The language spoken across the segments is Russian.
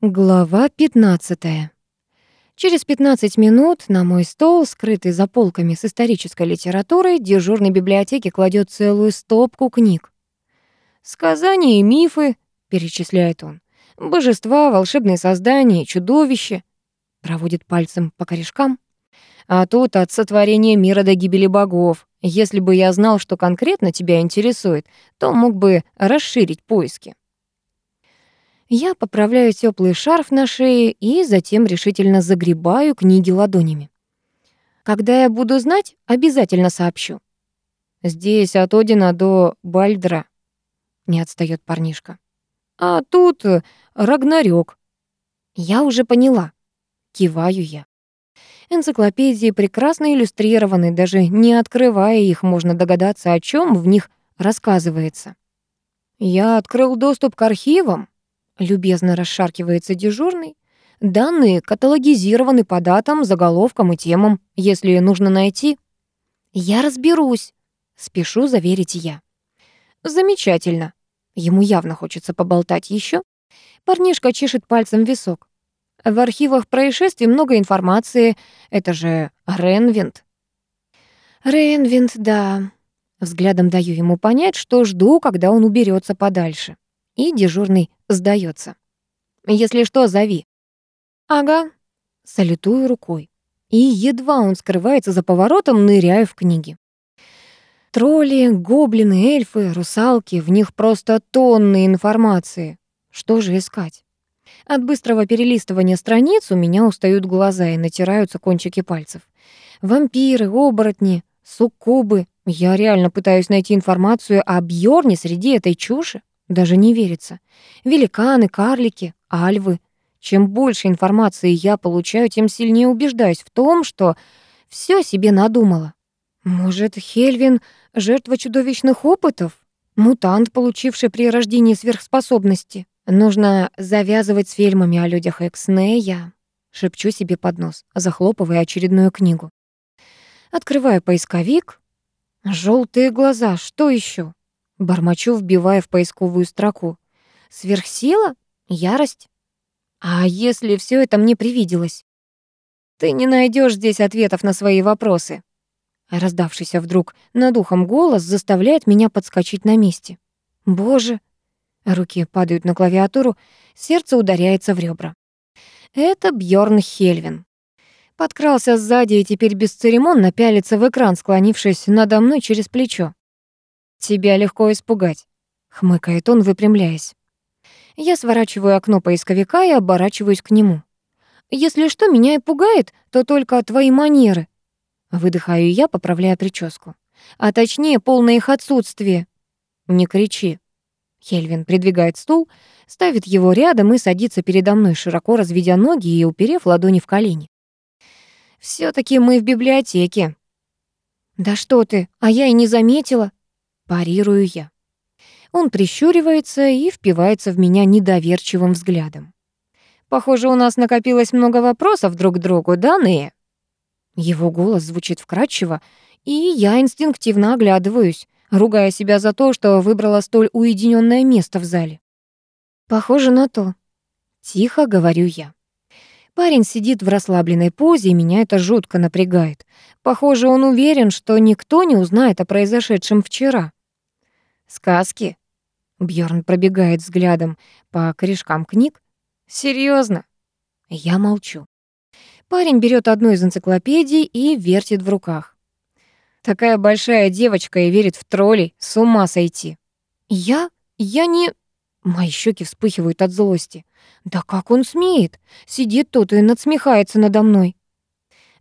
Глава 15. Через 15 минут на мой стол, скрытый за полками с исторической литературой, дежурной библиотеки кладет целую стопку книг. «Сказания и мифы», — перечисляет он, «божества, волшебные создания, чудовища», — проводит пальцем по корешкам. «А тут от сотворения мира до гибели богов. Если бы я знал, что конкретно тебя интересует, то мог бы расширить поиски». Я поправляю теплый шарф на шее и затем решительно загребаю книги ладонями. Когда я буду знать, обязательно сообщу. Здесь от Одина до Бальдра. Не отстаёт парнишка. А тут Рагнарёк. Я уже поняла. Киваю я. Энциклопедии прекрасно иллюстрированы, даже не открывая их, можно догадаться, о чем в них рассказывается. Я открыл доступ к архивам, Любезно расшаркивается дежурный. Данные каталогизированы по датам, заголовкам и темам. Если нужно найти... Я разберусь. Спешу заверить я. Замечательно. Ему явно хочется поболтать еще. Парнишка чешет пальцем висок. В архивах происшествий много информации. Это же Ренвинд. Ренвинд, да. Взглядом даю ему понять, что жду, когда он уберется подальше и дежурный сдается. «Если что, зови». «Ага», — салютую рукой. И едва он скрывается за поворотом, ныряю в книги. Тролли, гоблины, эльфы, русалки, в них просто тонны информации. Что же искать? От быстрого перелистывания страниц у меня устают глаза и натираются кончики пальцев. Вампиры, оборотни, суккубы. Я реально пытаюсь найти информацию о Бьорне среди этой чуши. Даже не верится. Великаны, карлики, альвы. Чем больше информации я получаю, тем сильнее убеждаюсь в том, что все себе надумала. Может, Хельвин — жертва чудовищных опытов? Мутант, получивший при рождении сверхспособности? Нужно завязывать с фильмами о людях Экснея. Шепчу себе под нос, захлопывая очередную книгу. Открываю поисковик. Желтые глаза, что еще? Бормочу, вбивая в поисковую строку. Сверхсила? Ярость? А если все это мне привиделось? Ты не найдешь здесь ответов на свои вопросы. Раздавшийся вдруг над ухом голос заставляет меня подскочить на месте. Боже! Руки падают на клавиатуру, сердце ударяется в ребра. Это Бьорн Хельвин. Подкрался сзади и теперь бесцеремонно пялится в экран, склонившись надо мной через плечо. «Тебя легко испугать», — хмыкает он, выпрямляясь. Я сворачиваю окно поисковика и оборачиваюсь к нему. «Если что меня и пугает, то только твои манеры». Выдыхаю я, поправляя прическу. А точнее, полное их отсутствие. «Не кричи». Хельвин придвигает стул, ставит его рядом и садится передо мной, широко разведя ноги и уперев ладони в колени. все таки мы в библиотеке». «Да что ты, а я и не заметила», Парирую я. Он прищуривается и впивается в меня недоверчивым взглядом. «Похоже, у нас накопилось много вопросов друг к другу, да, Нея?» Его голос звучит вкрадчиво, и я инстинктивно оглядываюсь, ругая себя за то, что выбрала столь уединенное место в зале. «Похоже на то», — тихо говорю я. Парень сидит в расслабленной позе, и меня это жутко напрягает. Похоже, он уверен, что никто не узнает о произошедшем вчера. Сказки? Бьорн пробегает взглядом по корешкам книг. Серьезно? Я молчу. Парень берет одну из энциклопедий и вертит в руках. Такая большая девочка и верит в троллей, с ума сойти. Я? Я не... Мои щеки вспыхивают от злости. Да как он смеет? Сидит тут и надсмехается надо мной.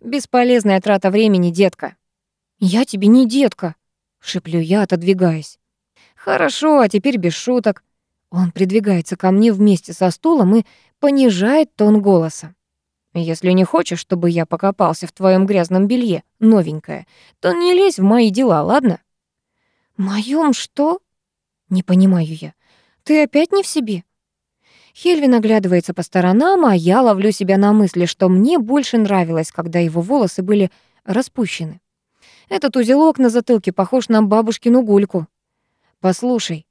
Бесполезная трата времени, детка. Я тебе не детка, шеплю я, отодвигаясь. Хорошо, а теперь без шуток. Он придвигается ко мне вместе со стулом и понижает тон голоса. Если не хочешь, чтобы я покопался в твоем грязном белье, новенькое, то не лезь в мои дела, ладно? Моем что? Не понимаю я. Ты опять не в себе? Хельвин оглядывается по сторонам, а я ловлю себя на мысли, что мне больше нравилось, когда его волосы были распущены. Этот узелок на затылке похож на бабушкину гульку. Послушай.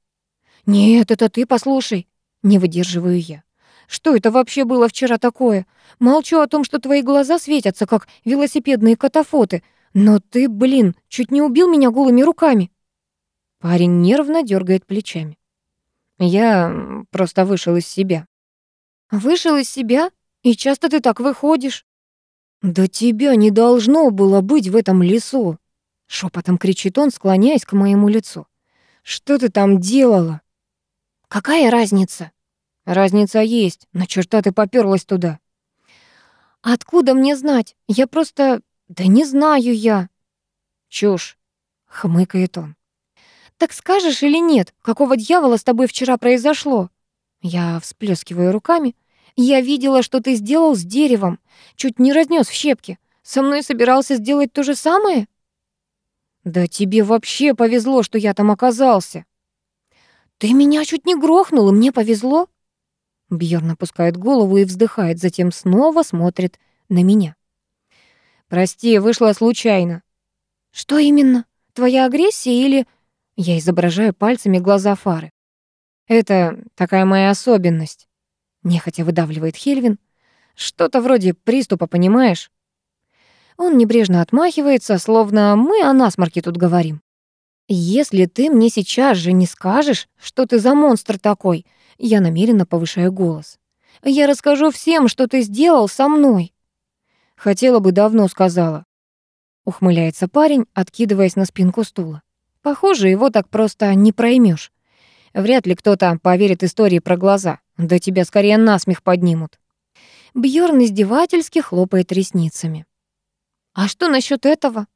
Нет, это ты послушай. Не выдерживаю я. Что это вообще было вчера такое? Молчу о том, что твои глаза светятся, как велосипедные катафоты. Но ты, блин, чуть не убил меня голыми руками. Парень нервно дергает плечами. Я просто вышел из себя. Вышел из себя? И часто ты так выходишь? Да тебя не должно было быть в этом лесу. Шепотом кричит он, склоняясь к моему лицу. Что ты там делала? Какая разница? Разница есть. На черта ты попёрлась туда. Откуда мне знать? Я просто... Да не знаю я. Чушь, хмыкает он. Так скажешь или нет, какого дьявола с тобой вчера произошло? Я всплескиваю руками. Я видела, что ты сделал с деревом. Чуть не разнес в щепки. Со мной собирался сделать то же самое? Да тебе вообще повезло, что я там оказался. Ты меня чуть не грохнул, и мне повезло. Бьерн опускает голову и вздыхает, затем снова смотрит на меня. «Прости, вышла случайно». «Что именно? Твоя агрессия или...» Я изображаю пальцами глаза фары. «Это такая моя особенность», — нехотя выдавливает Хельвин. «Что-то вроде приступа, понимаешь?» Он небрежно отмахивается, словно мы о насморке тут говорим. «Если ты мне сейчас же не скажешь, что ты за монстр такой, я намеренно повышаю голос. Я расскажу всем, что ты сделал со мной. Хотела бы давно сказала. Ухмыляется парень, откидываясь на спинку стула. Похоже, его так просто не проймешь. Вряд ли кто-то поверит истории про глаза. Да тебя скорее насмех поднимут. Бьорн издевательски хлопает ресницами. А что насчет этого?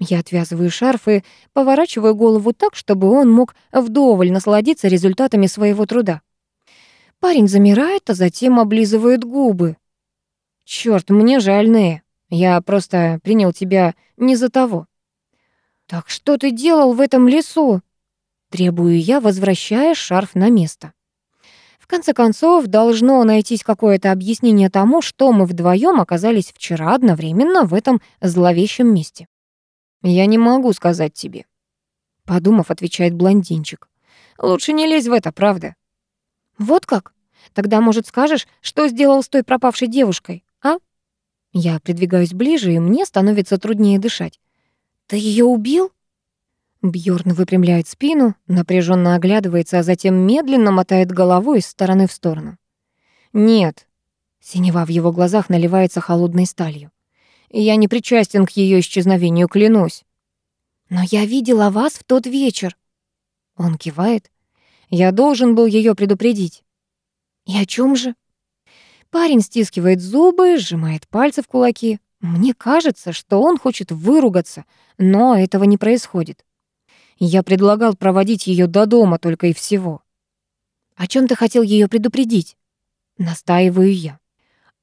Я отвязываю шарф и поворачиваю голову так, чтобы он мог вдоволь насладиться результатами своего труда. Парень замирает, а затем облизывает губы. Чёрт, мне жаль, Нея. Я просто принял тебя не за того. Так что ты делал в этом лесу? Требую я, возвращая шарф на место. В конце концов, должно найтись какое-то объяснение тому, что мы вдвоем оказались вчера одновременно в этом зловещем месте. Я не могу сказать тебе. Подумав, отвечает блондинчик. Лучше не лезь в это, правда? Вот как? Тогда, может, скажешь, что сделал с той пропавшей девушкой, а? Я придвигаюсь ближе, и мне становится труднее дышать. Ты ее убил? Бьорн выпрямляет спину, напряженно оглядывается, а затем медленно мотает головой из стороны в сторону. Нет. Синева в его глазах наливается холодной сталью. Я не причастен к ее исчезновению, клянусь. Но я видела вас в тот вечер. Он кивает. Я должен был ее предупредить. И о чем же? Парень стискивает зубы, сжимает пальцы в кулаки. Мне кажется, что он хочет выругаться, но этого не происходит. Я предлагал проводить ее до дома только и всего. О чем ты хотел ее предупредить? Настаиваю я.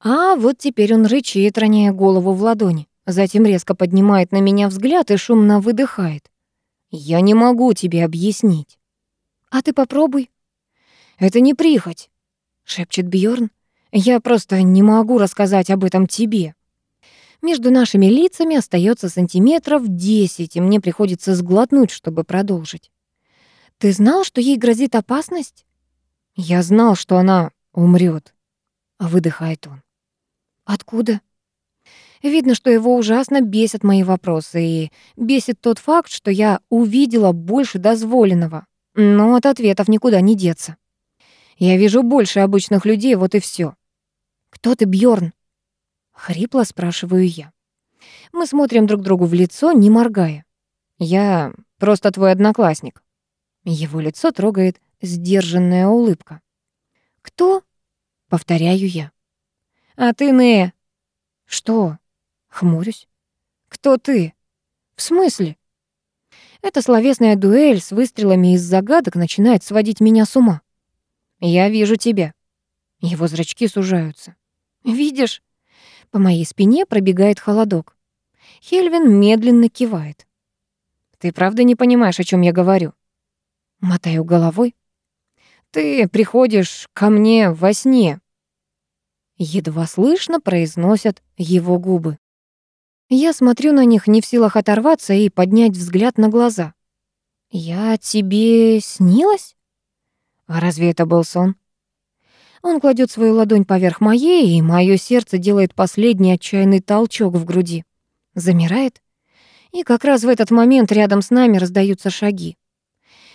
А вот теперь он рычит, роняя голову в ладони. Затем резко поднимает на меня взгляд и шумно выдыхает. Я не могу тебе объяснить. А ты попробуй. Это не прихоть, шепчет Бьорн. Я просто не могу рассказать об этом тебе. Между нашими лицами остается сантиметров десять, и мне приходится сглотнуть, чтобы продолжить. Ты знал, что ей грозит опасность? Я знал, что она умрет, выдыхает он. Откуда? Видно, что его ужасно бесят мои вопросы, и бесит тот факт, что я увидела больше дозволенного. Но от ответов никуда не деться. Я вижу больше обычных людей, вот и все. Кто ты, Бьорн? Хрипло спрашиваю я. Мы смотрим друг другу в лицо, не моргая. Я просто твой одноклассник. Его лицо трогает сдержанная улыбка. Кто? Повторяю я. А ты, не? Что? Хмурюсь. Кто ты? В смысле? Эта словесная дуэль с выстрелами из загадок начинает сводить меня с ума. Я вижу тебя. Его зрачки сужаются. Видишь? По моей спине пробегает холодок. Хельвин медленно кивает. Ты правда не понимаешь, о чем я говорю? Мотаю головой. Ты приходишь ко мне во сне. Едва слышно произносят его губы. Я смотрю на них, не в силах оторваться и поднять взгляд на глаза. «Я тебе снилась?» «А разве это был сон?» Он кладет свою ладонь поверх моей, и мое сердце делает последний отчаянный толчок в груди. Замирает. И как раз в этот момент рядом с нами раздаются шаги.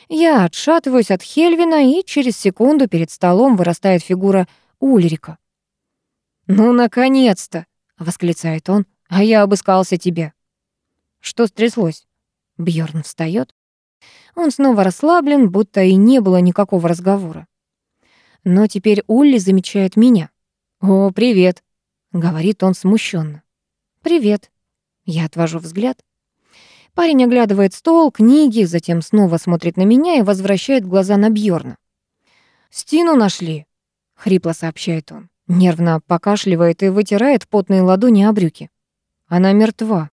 Я отшатываюсь от Хельвина, и через секунду перед столом вырастает фигура Ульрика. «Ну, наконец-то!» — восклицает он. «А я обыскался тебе». «Что стряслось?» Бьорн встает. Он снова расслаблен, будто и не было никакого разговора. Но теперь Улли замечает меня. «О, привет», — говорит он смущенно. «Привет». Я отвожу взгляд. Парень оглядывает стол, книги, затем снова смотрит на меня и возвращает глаза на Бьорна. «Стину нашли», — хрипло сообщает он. Нервно покашливает и вытирает потные ладони о брюки. Она мертва.